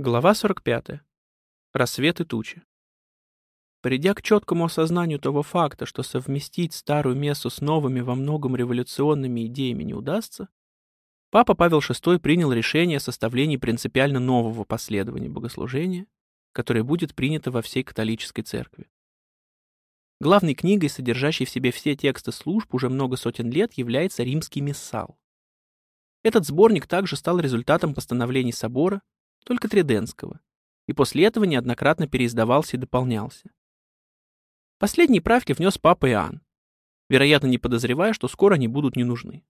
Глава 45. Рассвет и тучи. Придя к четкому осознанию того факта, что совместить старую мессу с новыми во многом революционными идеями не удастся, Папа Павел VI принял решение о составлении принципиально нового последования богослужения, которое будет принято во всей католической церкви. Главной книгой, содержащей в себе все тексты служб уже много сотен лет, является римский миссал. Этот сборник также стал результатом постановлений собора только Триденского, и после этого неоднократно переиздавался и дополнялся. Последние правки внес папа Иоанн, вероятно, не подозревая, что скоро они будут не нужны.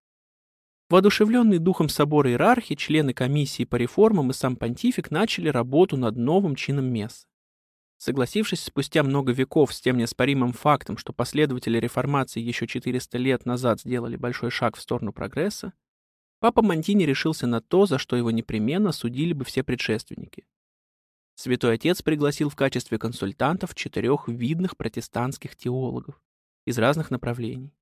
Воодушевленные духом собора иерархи, члены комиссии по реформам и сам понтифик начали работу над новым чином мессы. Согласившись спустя много веков с тем неоспоримым фактом, что последователи реформации еще 400 лет назад сделали большой шаг в сторону прогресса, Папа Монтини решился на то, за что его непременно судили бы все предшественники. Святой Отец пригласил в качестве консультантов четырех видных протестантских теологов из разных направлений.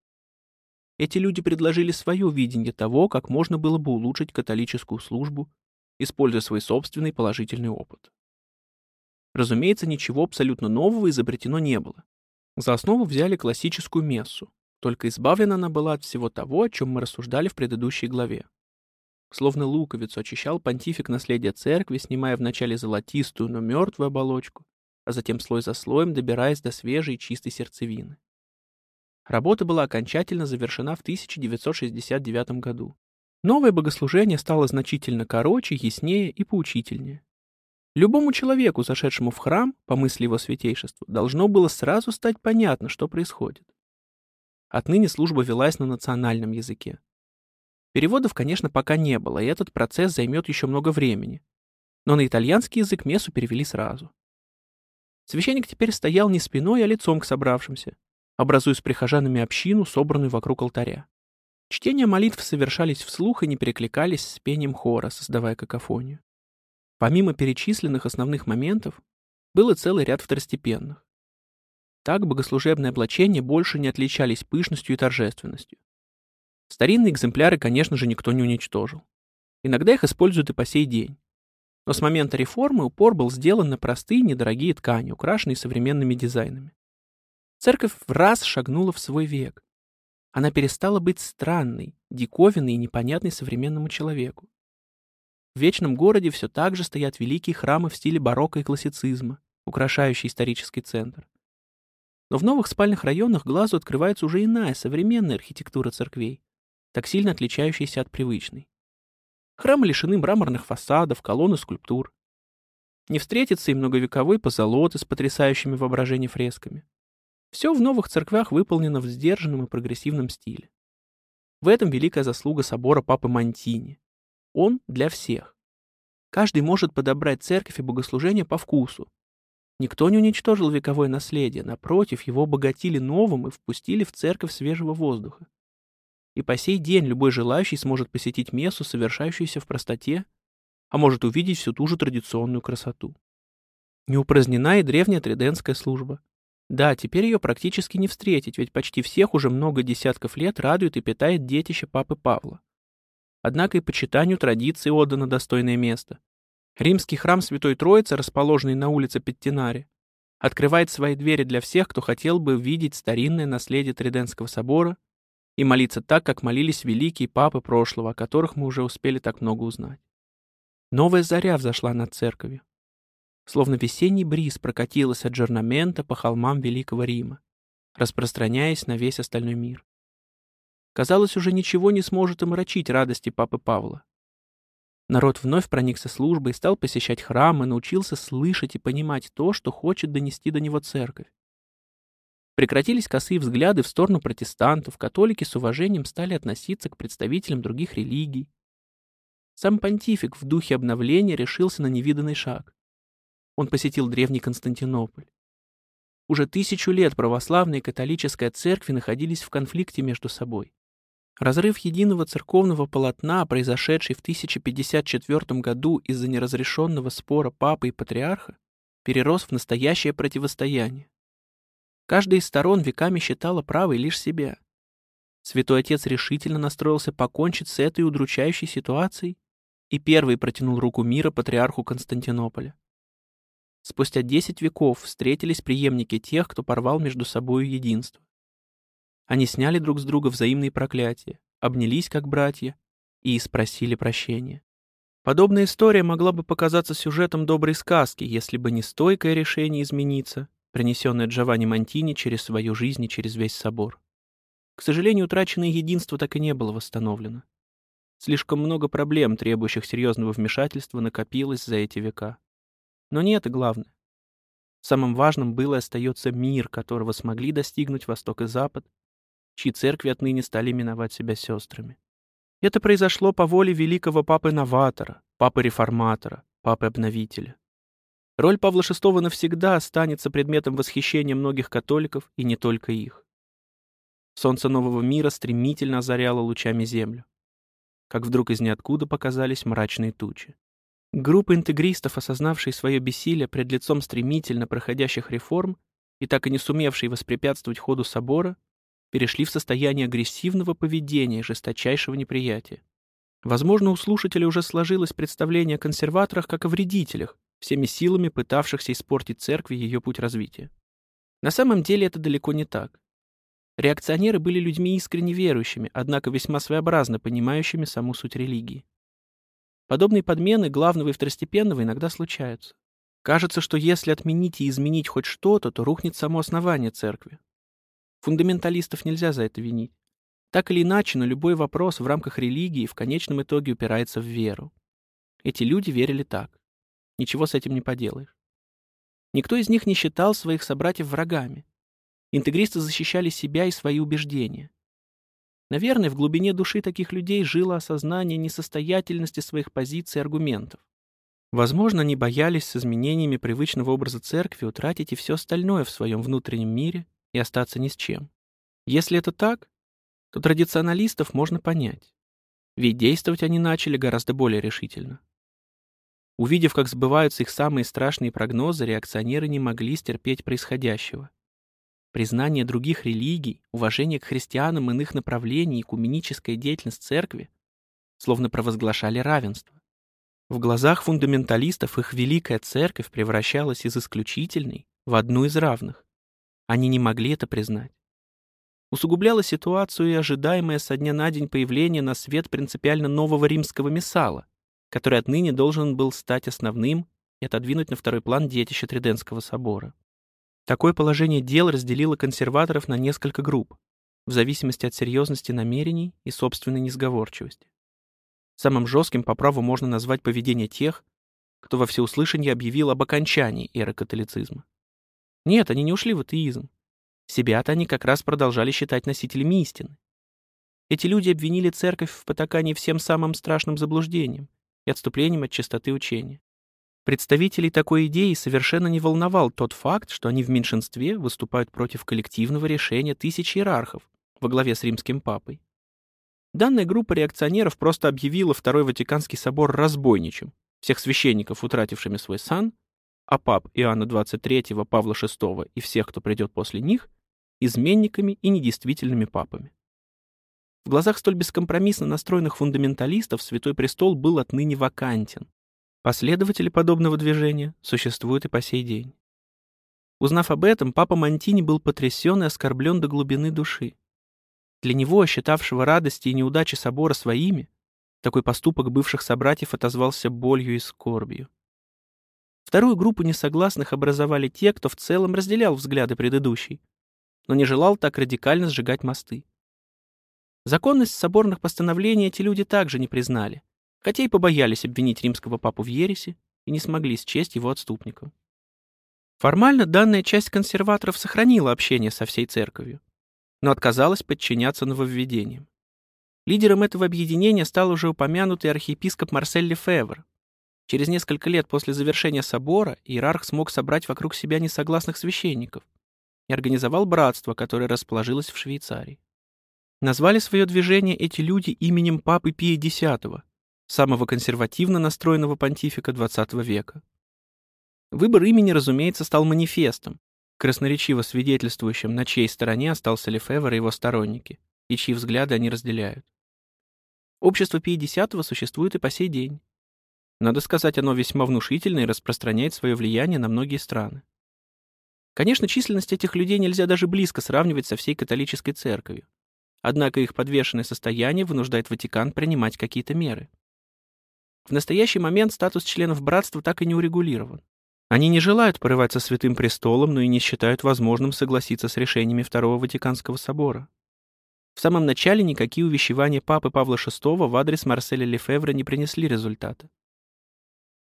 Эти люди предложили свое видение того, как можно было бы улучшить католическую службу, используя свой собственный положительный опыт. Разумеется, ничего абсолютно нового изобретено не было. За основу взяли классическую мессу, только избавлена она была от всего того, о чем мы рассуждали в предыдущей главе. Словно луковицу очищал понтифик наследие церкви, снимая вначале золотистую, но мертвую оболочку, а затем слой за слоем добираясь до свежей чистой сердцевины. Работа была окончательно завершена в 1969 году. Новое богослужение стало значительно короче, яснее и поучительнее. Любому человеку, зашедшему в храм, по мысли его святейшества, должно было сразу стать понятно, что происходит. Отныне служба велась на национальном языке. Переводов, конечно, пока не было, и этот процесс займет еще много времени. Но на итальянский язык мессу перевели сразу. Священник теперь стоял не спиной, а лицом к собравшимся, образуя с прихожанами общину, собранную вокруг алтаря. Чтения молитв совершались вслух и не перекликались с пением хора, создавая какофонию. Помимо перечисленных основных моментов, был и целый ряд второстепенных. Так богослужебные облачения больше не отличались пышностью и торжественностью. Старинные экземпляры, конечно же, никто не уничтожил. Иногда их используют и по сей день. Но с момента реформы упор был сделан на простые недорогие ткани, украшенные современными дизайнами. Церковь в раз шагнула в свой век. Она перестала быть странной, диковинной и непонятной современному человеку. В вечном городе все так же стоят великие храмы в стиле барокко и классицизма, украшающие исторический центр. Но в новых спальных районах глазу открывается уже иная, современная архитектура церквей, так сильно отличающаяся от привычной. Храмы лишены мраморных фасадов, колонн и скульптур. Не встретится и многовековой позолоты с потрясающими воображение фресками. Все в новых церквях выполнено в сдержанном и прогрессивном стиле. В этом великая заслуга собора Папы Монтини. Он для всех. Каждый может подобрать церковь и богослужение по вкусу, Никто не уничтожил вековое наследие, напротив, его обогатили новым и впустили в церковь свежего воздуха. И по сей день любой желающий сможет посетить мессу, совершающуюся в простоте, а может увидеть всю ту же традиционную красоту. Не упразднена и древняя триденская служба. Да, теперь ее практически не встретить, ведь почти всех уже много десятков лет радует и питает детище Папы Павла. Однако и почитанию традиции отдано достойное место. Римский храм Святой Троицы, расположенный на улице Петтинари, открывает свои двери для всех, кто хотел бы видеть старинное наследие Триденского собора и молиться так, как молились великие папы прошлого, о которых мы уже успели так много узнать. Новая заря взошла над церковью. Словно весенний бриз прокатилась от Джернамента по холмам Великого Рима, распространяясь на весь остальной мир. Казалось, уже ничего не сможет омрачить радости Папы Павла. Народ вновь проникся службой, стал посещать храмы, научился слышать и понимать то, что хочет донести до него церковь. Прекратились косые взгляды в сторону протестантов, католики с уважением стали относиться к представителям других религий. Сам понтифик в духе обновления решился на невиданный шаг. Он посетил древний Константинополь. Уже тысячу лет православная и католическая церкви находились в конфликте между собой. Разрыв единого церковного полотна, произошедший в 1054 году из-за неразрешенного спора папы и патриарха, перерос в настоящее противостояние. Каждая из сторон веками считала правой лишь себя. Святой Отец решительно настроился покончить с этой удручающей ситуацией и первый протянул руку мира патриарху Константинополя. Спустя десять веков встретились преемники тех, кто порвал между собою единство. Они сняли друг с друга взаимные проклятия, обнялись как братья и спросили прощения. Подобная история могла бы показаться сюжетом доброй сказки, если бы не стойкое решение измениться, принесенное Джованни Монтини через свою жизнь и через весь собор. К сожалению, утраченное единство так и не было восстановлено. Слишком много проблем, требующих серьезного вмешательства, накопилось за эти века. Но не это главное. Самым важным был и остается мир, которого смогли достигнуть Восток и Запад, чьи церкви отныне стали именовать себя сестрами. Это произошло по воле великого папы-новатора, папы-реформатора, папы-обновителя. Роль Павла VI навсегда останется предметом восхищения многих католиков и не только их. Солнце нового мира стремительно озаряло лучами землю. Как вдруг из ниоткуда показались мрачные тучи. Группа интегристов, осознавшие свое бессилие пред лицом стремительно проходящих реформ и так и не сумевшие воспрепятствовать ходу собора, перешли в состояние агрессивного поведения и жесточайшего неприятия. Возможно, у слушателей уже сложилось представление о консерваторах как о вредителях, всеми силами пытавшихся испортить церкви ее путь развития. На самом деле это далеко не так. Реакционеры были людьми искренне верующими, однако весьма своеобразно понимающими саму суть религии. Подобные подмены главного и второстепенного иногда случаются. Кажется, что если отменить и изменить хоть что-то, то рухнет само основание церкви. Фундаменталистов нельзя за это винить. Так или иначе, но любой вопрос в рамках религии в конечном итоге упирается в веру. Эти люди верили так. Ничего с этим не поделаешь. Никто из них не считал своих собратьев врагами. Интегристы защищали себя и свои убеждения. Наверное, в глубине души таких людей жило осознание несостоятельности своих позиций и аргументов. Возможно, они боялись с изменениями привычного образа церкви утратить и все остальное в своем внутреннем мире и остаться ни с чем. Если это так, то традиционалистов можно понять. Ведь действовать они начали гораздо более решительно. Увидев, как сбываются их самые страшные прогнозы, реакционеры не могли стерпеть происходящего Признание других религий, уважение к христианам иных направлений и куменическая деятельность церкви словно провозглашали равенство. В глазах фундаменталистов их великая церковь превращалась из исключительной в одну из равных. Они не могли это признать. Усугубляло ситуацию и ожидаемое со дня на день появление на свет принципиально нового римского миссала, который отныне должен был стать основным и отодвинуть на второй план детище Триденского собора. Такое положение дел разделило консерваторов на несколько групп, в зависимости от серьезности намерений и собственной несговорчивости. Самым жестким по праву можно назвать поведение тех, кто во всеуслышание объявил об окончании эры католицизма. Нет, они не ушли в атеизм. Себя-то они как раз продолжали считать носителями истины. Эти люди обвинили церковь в потакании всем самым страшным заблуждением и отступлением от чистоты учения. Представителей такой идеи совершенно не волновал тот факт, что они в меньшинстве выступают против коллективного решения тысяч иерархов во главе с римским папой. Данная группа реакционеров просто объявила Второй Ватиканский собор разбойничем, всех священников, утратившими свой сан, а пап Иоанна XXIII, Павла VI и всех, кто придет после них, изменниками и недействительными папами. В глазах столь бескомпромиссно настроенных фундаменталистов Святой Престол был отныне вакантен. Последователи подобного движения существуют и по сей день. Узнав об этом, папа Монтини был потрясен и оскорблен до глубины души. Для него, считавшего радости и неудачи собора своими, такой поступок бывших собратьев отозвался болью и скорбью. Вторую группу несогласных образовали те, кто в целом разделял взгляды предыдущей, но не желал так радикально сжигать мосты. Законность соборных постановлений эти люди также не признали, хотя и побоялись обвинить римского папу в ереси и не смогли счесть его отступником. Формально данная часть консерваторов сохранила общение со всей церковью, но отказалась подчиняться нововведениям. Лидером этого объединения стал уже упомянутый архиепископ Марсель Лефевр. Через несколько лет после завершения собора иерарх смог собрать вокруг себя несогласных священников и организовал братство, которое расположилось в Швейцарии. Назвали свое движение эти люди именем папы Пия X, самого консервативно настроенного понтифика XX века. Выбор имени, разумеется, стал манифестом, красноречиво свидетельствующим, на чьей стороне остался Лефевр и его сторонники, и чьи взгляды они разделяют. Общество Пи X существует и по сей день, Надо сказать, оно весьма внушительно и распространяет свое влияние на многие страны. Конечно, численность этих людей нельзя даже близко сравнивать со всей католической церковью. Однако их подвешенное состояние вынуждает Ватикан принимать какие-то меры. В настоящий момент статус членов братства так и не урегулирован. Они не желают порывать со Святым Престолом, но и не считают возможным согласиться с решениями Второго Ватиканского собора. В самом начале никакие увещевания Папы Павла VI в адрес Марселя Лефевра не принесли результата.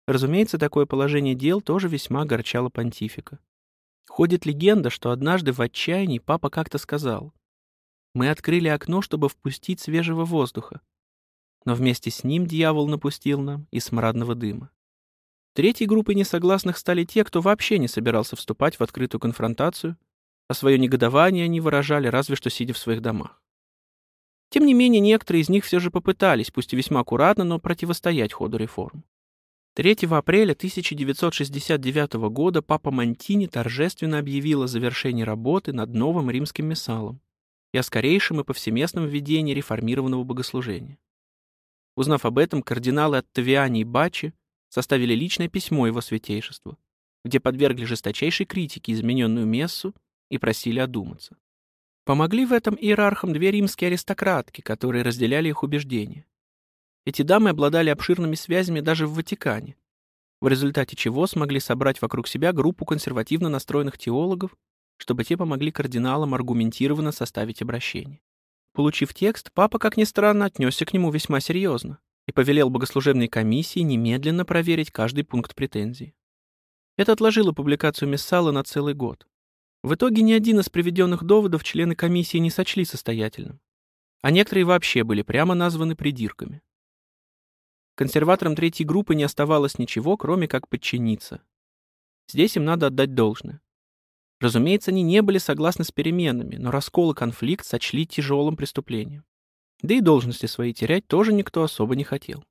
Разумеется, такое положение дел тоже весьма огорчало понтифика. Ходит легенда, что однажды в отчаянии папа как-то сказал, «Мы открыли окно, чтобы впустить свежего воздуха, но вместе с ним дьявол напустил нам и смрадного дыма». Третьей группой несогласных стали те, кто вообще не собирался вступать в открытую конфронтацию, а свое негодование они выражали разве что сидя в своих домах. Тем не менее, некоторые из них все же попытались, пусть и весьма аккуратно, но противостоять ходу реформ. 3 апреля 1969 года папа Монтини торжественно объявил о завершении работы над новым римским миссалом и о скорейшем и повсеместном введении реформированного богослужения. Узнав об этом, кардиналы Оттавиани и Бачи составили личное письмо его святейшеству, где подвергли жесточайшей критике измененную мессу и просили одуматься. Помогли в этом иерархам две римские аристократки, которые разделяли их убеждения. Эти дамы обладали обширными связями даже в Ватикане, в результате чего смогли собрать вокруг себя группу консервативно настроенных теологов, чтобы те помогли кардиналам аргументированно составить обращение. Получив текст, папа, как ни странно, отнесся к нему весьма серьезно и повелел богослужебной комиссии немедленно проверить каждый пункт претензий. Это отложило публикацию Мессала на целый год. В итоге ни один из приведенных доводов члены комиссии не сочли состоятельным, а некоторые вообще были прямо названы придирками. Консерваторам третьей группы не оставалось ничего, кроме как подчиниться. Здесь им надо отдать должное. Разумеется, они не были согласны с переменами, но раскол и конфликт сочли тяжелым преступлением. Да и должности свои терять тоже никто особо не хотел.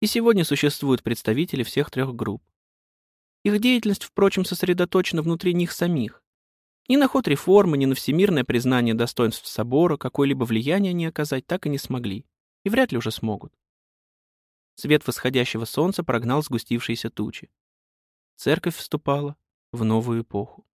И сегодня существуют представители всех трех групп. Их деятельность, впрочем, сосредоточена внутри них самих, ни на ход реформы, ни на всемирное признание достоинств собора какое-либо влияние они оказать так и не смогли. И вряд ли уже смогут. Свет восходящего солнца прогнал сгустившиеся тучи. Церковь вступала в новую эпоху.